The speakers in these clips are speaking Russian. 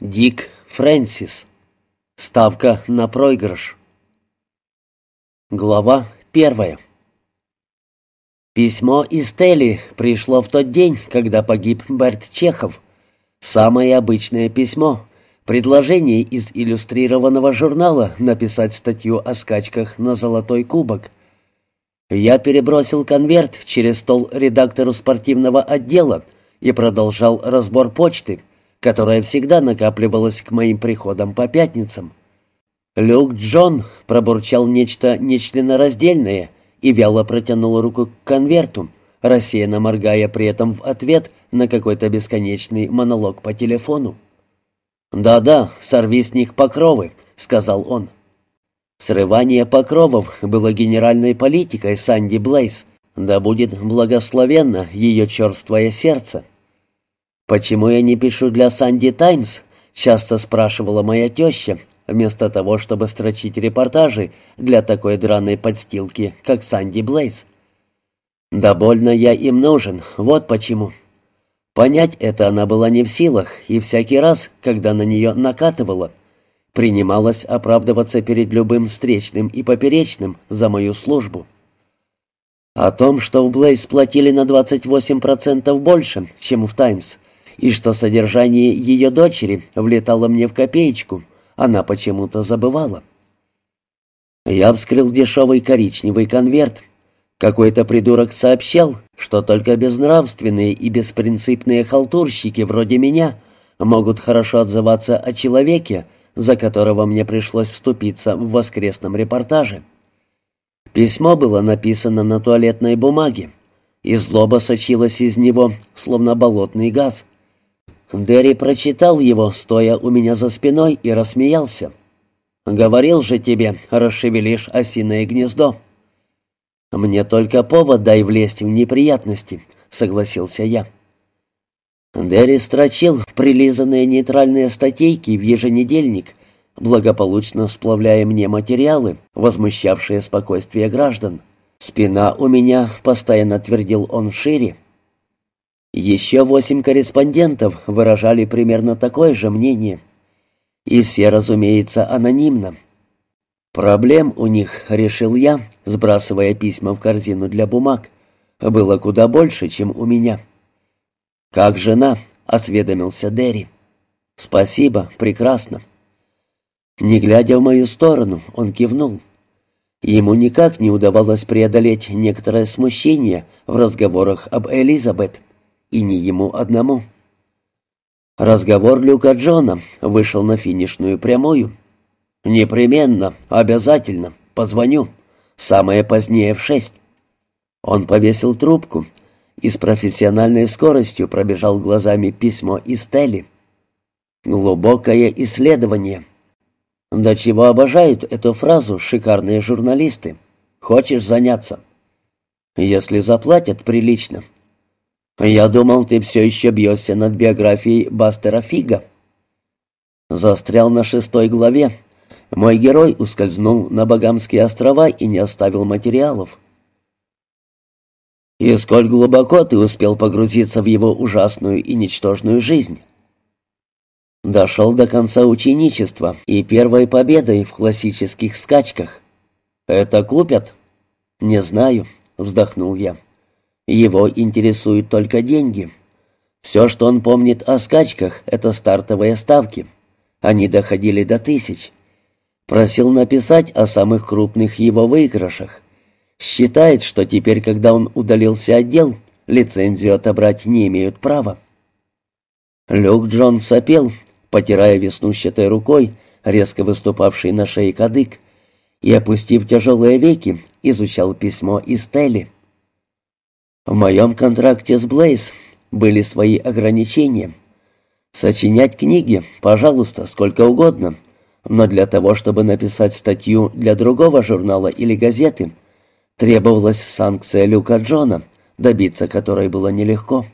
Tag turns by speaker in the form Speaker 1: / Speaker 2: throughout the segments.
Speaker 1: Дик Фрэнсис. Ставка на проигрыш. Глава первая. Письмо из Телли пришло в тот день, когда погиб Берт Чехов. Самое обычное письмо. Предложение из иллюстрированного журнала написать статью о скачках на золотой кубок. Я перебросил конверт через стол редактору спортивного отдела и продолжал разбор почты которая всегда накапливалась к моим приходам по пятницам. Люк Джон пробурчал нечто нечленораздельное и вяло протянул руку к конверту, рассеянно моргая при этом в ответ на какой-то бесконечный монолог по телефону. «Да-да, сорви с них покровы», — сказал он. Срывание покровов было генеральной политикой Санди Блейз, да будет благословенно ее черствое сердце. «Почему я не пишу для «Санди Таймс»?» — часто спрашивала моя теща, вместо того, чтобы строчить репортажи для такой драной подстилки, как Санди Блейз. «Да больно я им нужен, вот почему». Понять это она была не в силах, и всякий раз, когда на нее накатывала, принималась оправдываться перед любым встречным и поперечным за мою службу. О том, что в Блейз платили на 28% больше, чем в «Таймс», и что содержание ее дочери влетало мне в копеечку, она почему-то забывала. Я вскрыл дешевый коричневый конверт. Какой-то придурок сообщал, что только безнравственные и беспринципные халтурщики вроде меня могут хорошо отзываться о человеке, за которого мне пришлось вступиться в воскресном репортаже. Письмо было написано на туалетной бумаге, и злоба сочилась из него, словно болотный газ. Дерри прочитал его, стоя у меня за спиной, и рассмеялся. «Говорил же тебе, расшевелишь осиное гнездо». «Мне только повод дай влезть в неприятности», — согласился я. Дерри строчил прилизанные нейтральные статейки в еженедельник, благополучно сплавляя мне материалы, возмущавшие спокойствие граждан. «Спина у меня», — постоянно твердил он, — «шире». Еще восемь корреспондентов выражали примерно такое же мнение. И все, разумеется, анонимно. Проблем у них, решил я, сбрасывая письма в корзину для бумаг, было куда больше, чем у меня. «Как жена?» — осведомился Дерри. «Спасибо, прекрасно». Не глядя в мою сторону, он кивнул. Ему никак не удавалось преодолеть некоторое смущение в разговорах об Элизабет и не ему одному. Разговор Люка Джона вышел на финишную прямую. «Непременно, обязательно, позвоню. Самое позднее в шесть». Он повесил трубку и с профессиональной скоростью пробежал глазами письмо из Телли. «Глубокое исследование». До чего обожают эту фразу шикарные журналисты. «Хочешь заняться?» «Если заплатят прилично», «Я думал, ты все еще бьешься над биографией Бастера Фига». Застрял на шестой главе. Мой герой ускользнул на Багамские острова и не оставил материалов. «И сколь глубоко ты успел погрузиться в его ужасную и ничтожную жизнь?» Дошел до конца ученичества и первой победой в классических скачках. «Это купят?» «Не знаю», — вздохнул я. Его интересуют только деньги. Все, что он помнит о скачках, это стартовые ставки. Они доходили до тысяч. Просил написать о самых крупных его выигрышах. Считает, что теперь, когда он удалился от дел, лицензию отобрать не имеют права. Люк Джон сопел, потирая веснущатой рукой, резко выступавший на шее кадык, и, опустив тяжелые веки, изучал письмо из Телли. В моем контракте с Блейз были свои ограничения. Сочинять книги, пожалуйста, сколько угодно, но для того, чтобы написать статью для другого журнала или газеты, требовалась санкция Люка Джона, добиться которой было нелегко.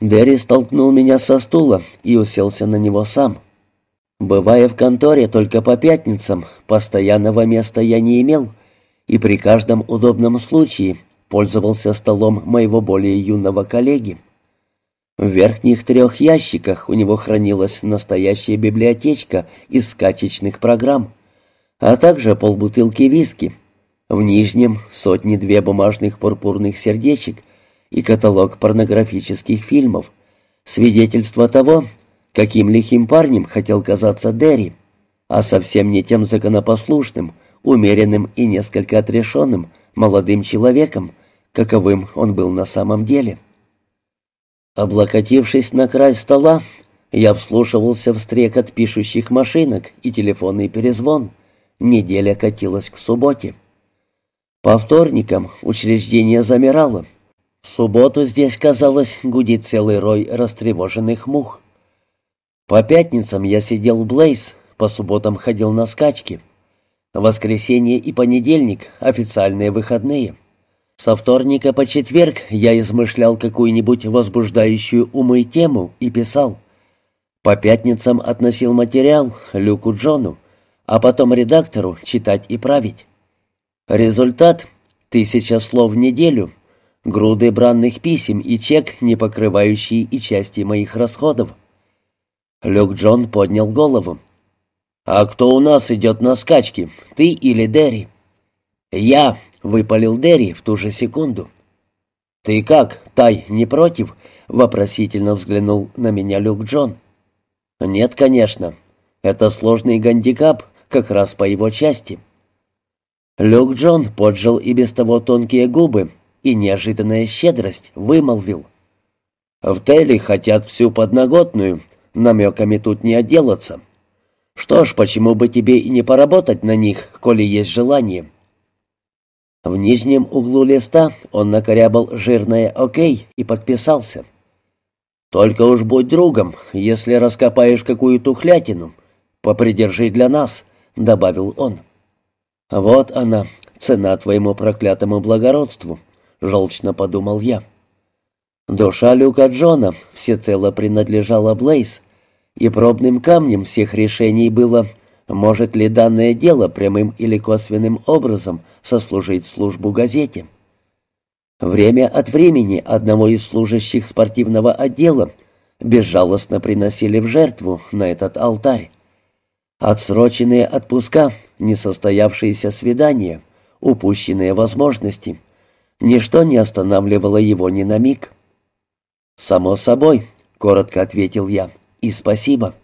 Speaker 1: Дерри столкнул меня со стула и уселся на него сам. Бывая в конторе только по пятницам, постоянного места я не имел, и при каждом удобном случае пользовался столом моего более юного коллеги. В верхних трех ящиках у него хранилась настоящая библиотечка из скачечных программ, а также полбутылки виски. В нижнем сотни-две бумажных пурпурных сердечек и каталог порнографических фильмов. Свидетельство того, каким лихим парнем хотел казаться Дерри, а совсем не тем законопослушным, умеренным и несколько отрешенным молодым человеком, каковым он был на самом деле. Облокотившись на край стола, я вслушивался в стрекот пишущих машинок и телефонный перезвон. Неделя катилась к субботе. По вторникам учреждение замирало. В субботу здесь, казалось, гудит целый рой растревоженных мух. По пятницам я сидел в Блейз, по субботам ходил на скачки. Воскресенье и понедельник — официальные выходные — со вторника по четверг я измышлял какую-нибудь возбуждающую умы тему и писал. По пятницам относил материал Люку Джону, а потом редактору читать и править. Результат — тысяча слов в неделю, груды бранных писем и чек, не покрывающий и части моих расходов. Люк Джон поднял голову. «А кто у нас идет на скачки, ты или Дерри?» «Я», — выпалил Дерри в ту же секунду. «Ты как, Тай, не против?» — вопросительно взглянул на меня Люк Джон. «Нет, конечно. Это сложный гандикап, как раз по его части». Люк Джон поджал и без того тонкие губы, и неожиданная щедрость вымолвил. «В Теле хотят всю подноготную, намеками тут не отделаться. Что ж, почему бы тебе и не поработать на них, коли есть желание?» В нижнем углу листа он накорябал жирное «Окей» и подписался. «Только уж будь другом, если раскопаешь какую тухлятину, попридержи для нас», — добавил он. «Вот она, цена твоему проклятому благородству», — желчно подумал я. Душа Люка Джона всецело принадлежала Блейз, и пробным камнем всех решений было может ли данное дело прямым или косвенным образом сослужить службу газете? Время от времени одного из служащих спортивного отдела безжалостно приносили в жертву на этот алтарь. Отсроченные отпуска, несостоявшиеся свидания, упущенные возможности. Ничто не останавливало его ни на миг. «Само собой», — коротко ответил я, — «и спасибо».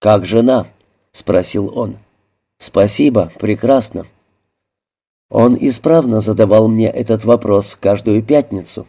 Speaker 1: «Как жена?» — спросил он. «Спасибо, прекрасно». Он исправно задавал мне этот вопрос каждую пятницу.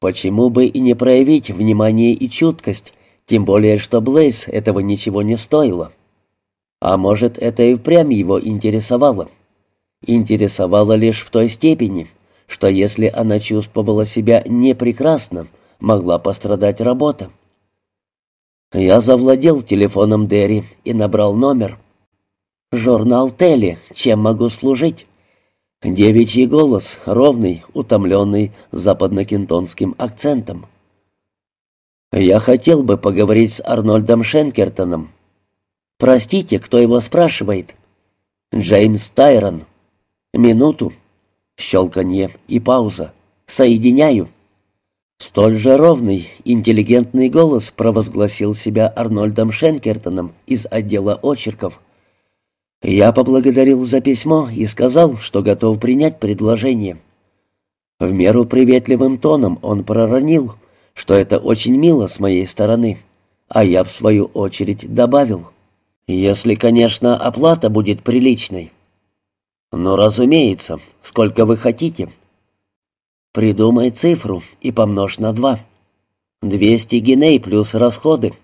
Speaker 1: Почему бы и не проявить внимание и чуткость, тем более что Блейз этого ничего не стоило? А может, это и впрямь его интересовало? Интересовало лишь в той степени, что если она чувствовала себя не прекрасно, могла пострадать работа. Я завладел телефоном Дерри и набрал номер. «Журнал Телли. Чем могу служить?» Девичий голос, ровный, утомленный западнокентонским акцентом. «Я хотел бы поговорить с Арнольдом Шенкертоном». «Простите, кто его спрашивает?» «Джеймс Тайрон». «Минуту». Щелканье и пауза. «Соединяю». Столь же ровный, интеллигентный голос провозгласил себя Арнольдом Шенкертоном из отдела очерков. Я поблагодарил за письмо и сказал, что готов принять предложение. В меру приветливым тоном он проронил, что это очень мило с моей стороны, а я, в свою очередь, добавил, «Если, конечно, оплата будет приличной». «Ну, разумеется, сколько вы хотите», Придумай цифру и помножь на два. Двести геней плюс расходы.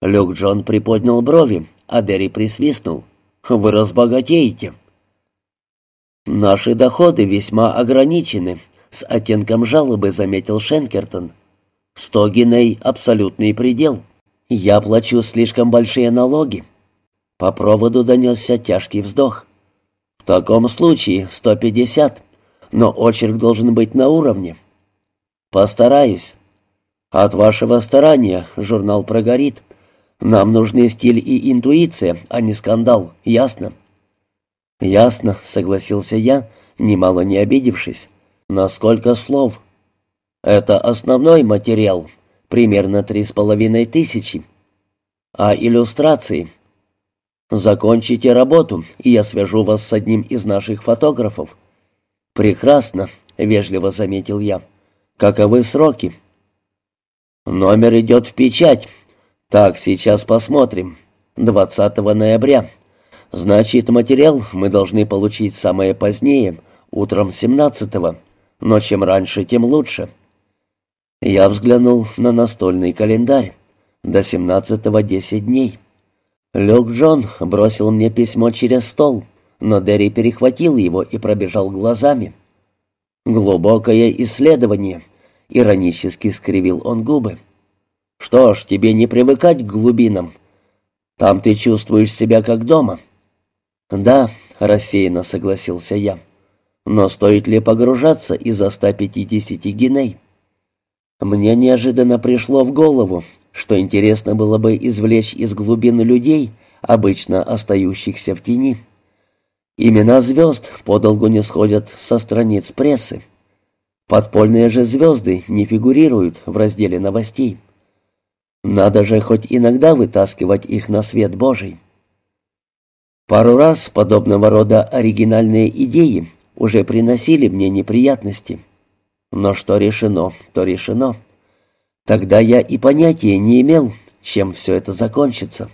Speaker 1: Люк Джон приподнял брови, а Дерри присвистнул. Вы разбогатеете. Наши доходы весьма ограничены, с оттенком жалобы заметил Шенкертон. Сто геней — абсолютный предел. Я плачу слишком большие налоги. По проводу донесся тяжкий вздох. В таком случае сто пятьдесят но очерк должен быть на уровне. Постараюсь. От вашего старания журнал прогорит. Нам нужны стиль и интуиция, а не скандал, ясно? Ясно, согласился я, немало не обидевшись. Насколько слов? Это основной материал, примерно три с половиной тысячи. А иллюстрации? Закончите работу, и я свяжу вас с одним из наших фотографов. Прекрасно, вежливо заметил я. Каковы сроки? Номер идет в печать. Так, сейчас посмотрим. 20 ноября. Значит, материал мы должны получить самое позднее, утром 17-го. Но чем раньше, тем лучше. Я взглянул на настольный календарь. До 17-го 10 дней. Люк Джон бросил мне письмо через стол, но Дерри перехватил его и пробежал глазами. «Глубокое исследование», — иронически скривил он губы. «Что ж, тебе не привыкать к глубинам. Там ты чувствуешь себя как дома». «Да», — рассеянно согласился я. «Но стоит ли погружаться из-за 150 геней?» Мне неожиданно пришло в голову, что интересно было бы извлечь из глубины людей, обычно остающихся в тени. Имена звезд подолгу не сходят со страниц прессы. Подпольные же звезды не фигурируют в разделе новостей. Надо же хоть иногда вытаскивать их на свет Божий. Пару раз подобного рода оригинальные идеи уже приносили мне неприятности. Но что решено, то решено. Тогда я и понятия не имел, чем все это закончится.